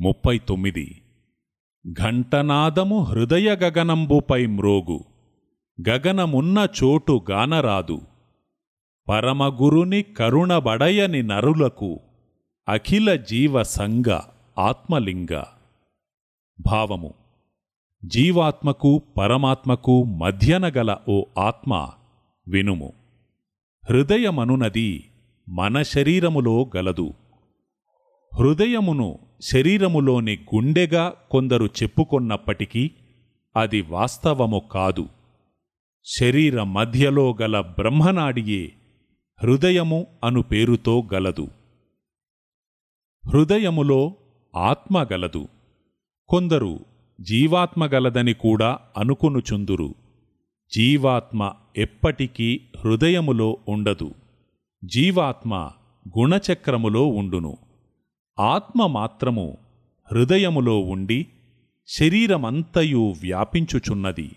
ముప్పై తొమ్మిది ఘంటనాదము హృదయ గగనంబుపై మ్రోగు. గగనమున్న చోటు గానరాదు. పరమగురుని కరుణబడయని నరులకు అఖిల జీవ సంగ ఆత్మలింగ. భావము. జీవాత్మకు పరమాత్మకు మధ్యనగల ఓ ఆత్మ వినుము. హృదయమనునది మన శరీరములో గలదు. హృదయమును శరీరములోని గుండెగా కొందరు చెప్పుకొన్నప్పటికీ అది వాస్తవము కాదు. శరీర మధ్యలో గల బ్రహ్మనాడియే హృదయము అను పేరుతో గలదు. హృదయములో ఆత్మ గలదు. కొందరు జీవాత్మ గలదని కూడా అనుకొనుచుందురు. జీవాత్మ ఎప్పటికీ హృదయములో ఉండదు. జీవాత్మ గుణచక్రములో ఉండును. ఆత్మ మాత్రము హృదయములో ఉండి శరీరమంతయు వ్యాపించుచున్నది.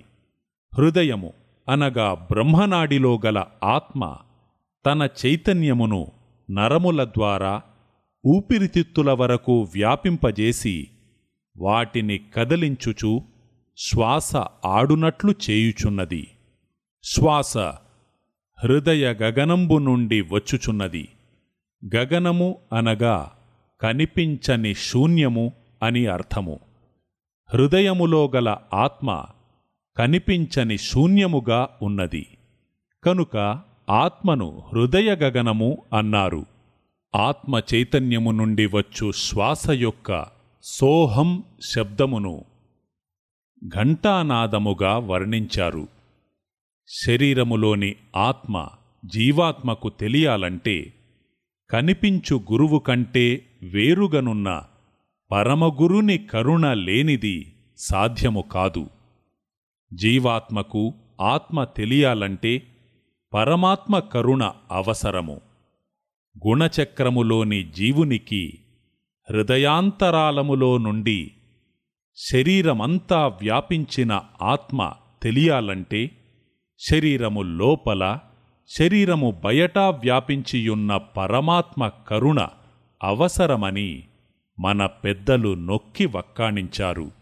హృదయము అనగా బ్రహ్మనాడిలో గల ఆత్మ తన చైతన్యమును నరముల ద్వారా ఊపిరితిత్తుల వరకు వ్యాపింపజేసి వాటిని కదలించుచు శ్వాస ఆడునట్లు చేయుచున్నది. శ్వాస హృదయ గగనంబు నుండి వచ్చుచున్నది. గగనము అనగా కనిపించని శూన్యము అని అర్థము. హృదయములో గల ఆత్మ కనిపించని శూన్యముగా ఉన్నది. కనుక ఆత్మను హృదయ గగనము అన్నారు. ఆత్మ చైతన్యము నుండి వచ్చు శ్వాస యొక్క సోహం శబ్దమును ఘంటానాదముగా వర్ణించారు. శరీరములోని ఆత్మ జీవాత్మకు తెలియాలంటే కనిపించు గురువు కంటే వేరుగనున్న పరమగురుని కరుణ లేనిది సాధ్యము కాదు. జీవాత్మకు ఆత్మ తెలియాలంటే పరమాత్మ కరుణ అవసరము. గుణచక్రములోని జీవునికి హృదయాంతరాలములో నుండి శరీరమంతా వ్యాపించిన ఆత్మ తెలియాలంటే శరీరము లోపల శరీరము బయటా వ్యాపించియున్న పరమాత్మ కరుణ అవసరమని మన పెద్దలు నొక్కి వక్కాణించారు.